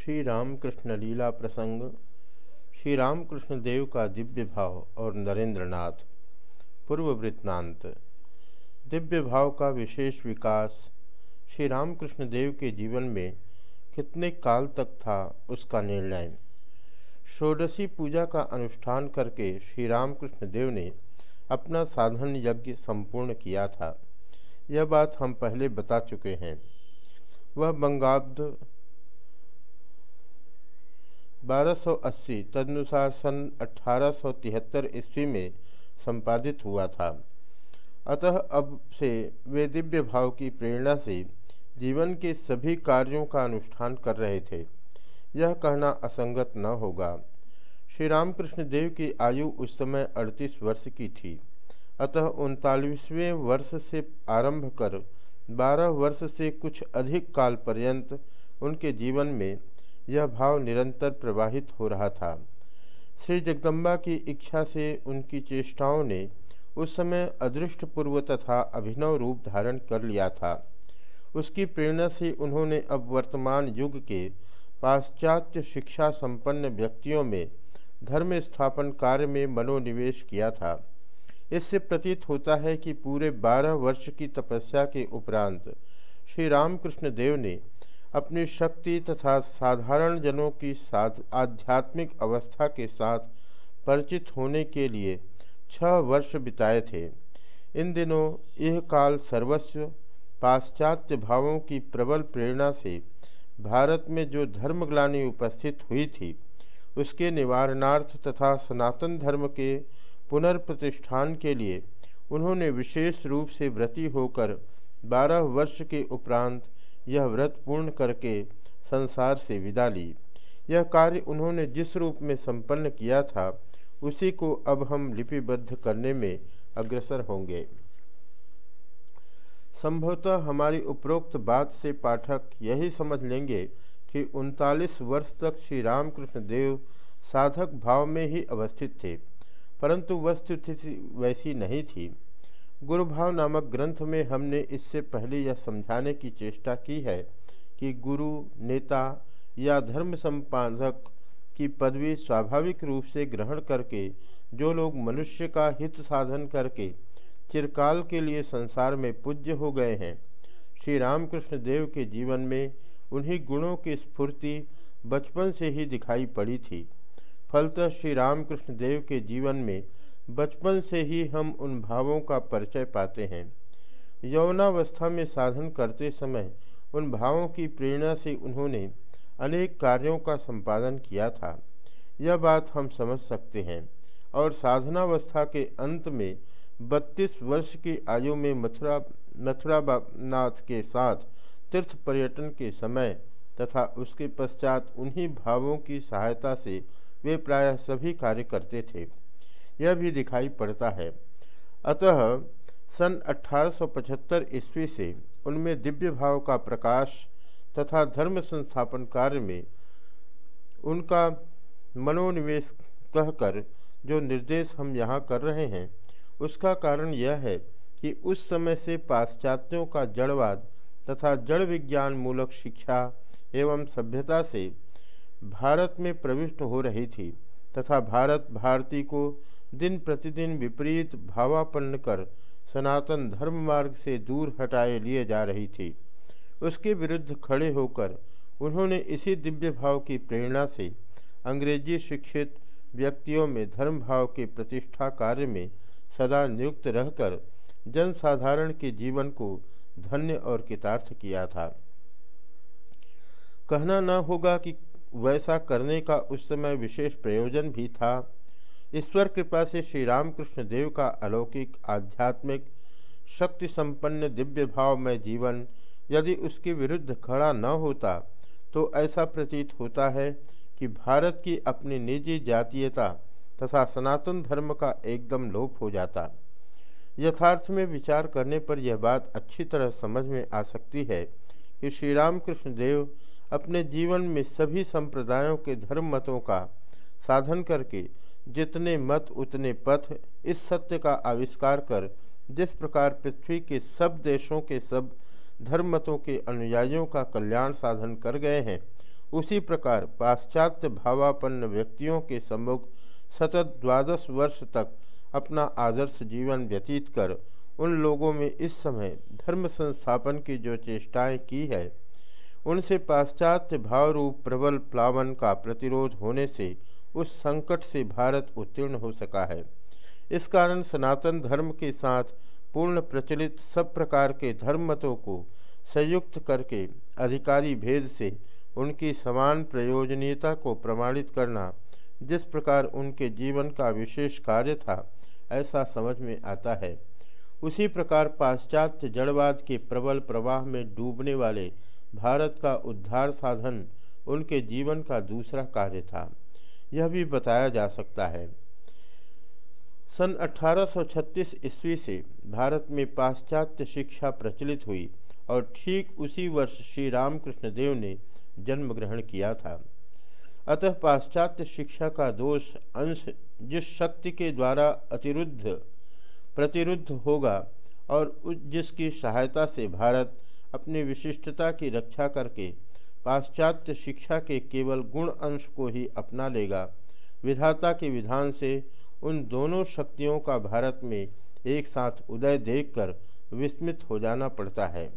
श्री रामकृष्ण लीला प्रसंग, श्री रामकृष्ण देव का दिव्य भाव और नरेंद्रनाथ, पूर्व वृत्तांत। दिव्य भाव का विशेष विकास श्री रामकृष्ण देव के जीवन में कितने काल तक था उसका निर्णय। षोडशी पूजा का अनुष्ठान करके श्री रामकृष्ण देव ने अपना साधन यज्ञ संपूर्ण किया था। यह बात हम पहले बता चुके हैं। वह बंगाब्द 1280 तदनुसार सन अठारह ईस्वी में संपादित हुआ था। अतः अब से वे दिव्य भाव की प्रेरणा से जीवन के सभी कार्यों का अनुष्ठान कर रहे थे। यह कहना असंगत न होगा। श्री रामकृष्ण देव की आयु उस समय 38 वर्ष की थी। अतः उनतालीसवें वर्ष से आरंभ कर 12 वर्ष से कुछ अधिक काल पर्यंत उनके जीवन में यह भाव निरंतर प्रवाहित हो रहा था। श्री जगदम्बा की इच्छा से उनकी चेष्टाओं ने उस समय अदृष्ट पूर्व तथा अभिनव रूप धारण कर लिया था। उसकी प्रेरणा से उन्होंने अब वर्तमान युग के पाश्चात्य शिक्षा संपन्न व्यक्तियों में धर्म स्थापन कार्य में मनोनिवेश किया था। इससे प्रतीत होता है कि पूरे बारह वर्ष की तपस्या के उपरांत श्री रामकृष्ण देव ने अपनी शक्ति तथा साधारण जनों की आध्यात्मिक अवस्था के साथ परिचित होने के लिए छह वर्ष बिताए थे। इन दिनों यह काल सर्वस्व, पाश्चात्य भावों की प्रबल प्रेरणा से भारत में जो धर्मग्लानी उपस्थित हुई थी, उसके निवारणार्थ तथा सनातन धर्म के पुनर्प्रतिष्ठान के लिए उन्होंने विशेष रूप से व्रती होकर बारह वर्ष के उपरांत यह व्रत पूर्ण करके संसार से विदा ली। यह कार्य उन्होंने जिस रूप में संपन्न किया था, उसी को अब हम लिपिबद्ध करने में अग्रसर होंगे। संभवतः हमारी उपरोक्त बात से पाठक यही समझ लेंगे कि उनतालीस वर्ष तक श्री रामकृष्ण देव साधक भाव में ही अवस्थित थे, परंतु वस्तुस्थिति वैसी नहीं थी। गुरुभाव नामक ग्रंथ में हमने इससे पहले यह समझाने की चेष्टा की है कि गुरु, नेता या धर्म संपादक की पदवी स्वाभाविक रूप से ग्रहण करके, जो लोग मनुष्य का हित साधन करके चिरकाल के लिए संसार में पूज्य हो गए हैं, श्री रामकृष्ण देव के जीवन में उन्हीं गुणों की स्फूर्ति बचपन से ही दिखाई पड़ी थी। फलतः श्री रामकृष्ण देव के जीवन में बचपन से ही हम उन भावों का परिचय पाते हैं। यौनावस्था में साधन करते समय उन भावों की प्रेरणा से उन्होंने अनेक कार्यों का संपादन किया था। यह बात हम समझ सकते हैं और साधनावस्था के अंत में बत्तीस वर्ष की आयु में मथुरा मथुरा नाथ के साथ तीर्थ पर्यटन के समय तथा उसके पश्चात उन्हीं भावों की सहायता से वे प्रायः सभी कार्य करते थे। यह भी दिखाई पड़ता है। अतः सन 1875 ईस्वी से उनमें दिव्य भाव का प्रकाश तथा धर्म संस्थापन कार्य में उनका मनोनिवेश कहकर जो निर्देश हम यहाँ कर रहे हैं, उसका कारण यह है कि उस समय से पाश्चात्यों का जड़वाद तथा जड़ विज्ञान मूलक शिक्षा एवं सभ्यता से भारत में प्रविष्ट हो रही थी तथा भारत भारती को दिन प्रतिदिन विपरीत भावापन्न कर सनातन धर्म मार्ग से दूर हटाए लिए जा रही थी। उसके विरुद्ध खड़े होकर उन्होंने इसी दिव्य भाव की प्रेरणा से अंग्रेज़ी शिक्षित व्यक्तियों में धर्म भाव के प्रतिष्ठा कार्य में सदा नियुक्त रहकर जनसाधारण के जीवन को धन्य और कितार्थ किया था। कहना न होगा कि वैसा करने का उस समय विशेष प्रयोजन भी था। ईश्वर कृपा से श्री रामकृष्ण देव का अलौकिक, आध्यात्मिक शक्ति संपन्न दिव्य भाव में जीवन यदि उसके विरुद्ध खड़ा न होता तो ऐसा प्रतीत होता है कि भारत की अपनी निजी जातीयता तथा सनातन धर्म का एकदम लोप हो जाता। यथार्थ में विचार करने पर यह बात अच्छी तरह समझ में आ सकती है कि श्री रामकृष्ण देव अपने जीवन में सभी संप्रदायों के धर्म मतों का साधन करके जितने मत उतने पथ, इस सत्य का आविष्कार कर। जिस प्रकार पृथ्वी के सब देशों के सब धर्म मतों के अनुयायियों का कल्याण साधन कर गए हैं, उसी प्रकार पाश्चात्य भावापन्न व्यक्तियों के सम्मुख सतत द्वादश वर्ष तक अपना आदर्श जीवन व्यतीत कर, उन लोगों में इस समय धर्म संस्थापन की जो चेष्टाएँ की है, उनसे पाश्चात्य भाव रूप प्रबल प्लावन का प्रतिरोध होने से उस संकट से भारत उत्तीर्ण हो सका है। इस कारण सनातन धर्म के साथ पूर्ण प्रचलित सब प्रकार के धर्म मतों को संयुक्त करके अधिकारी भेद से उनकी समान प्रयोजनीयता को प्रमाणित करना जिस प्रकार उनके जीवन का विशेष कार्य था, ऐसा समझ में आता है। उसी प्रकार पाश्चात्य जड़वाद के प्रबल प्रवाह में डूबने वाले भारत का उद्धार साधन उनके जीवन का दूसरा कार्य था। यह भी बताया जा सकता है। सन 1836 ईस्वी से भारत में पाश्चात्य शिक्षा प्रचलित हुई और ठीक उसी वर्ष श्री रामकृष्ण देव ने जन्म ग्रहण किया था। अतः पाश्चात्य शिक्षा का दोष अंश जिस शक्ति के द्वारा अतिरुद्ध, प्रतिरुद्ध होगा और जिसकी सहायता से भारत अपनी विशिष्टता की रक्षा करके पाश्चात्य शिक्षा के केवल गुण अंश को ही अपना लेगा। विधाता के विधान से उन दोनों शक्तियों का भारत में एक साथ उदय देखकर विस्मित हो जाना पड़ता है।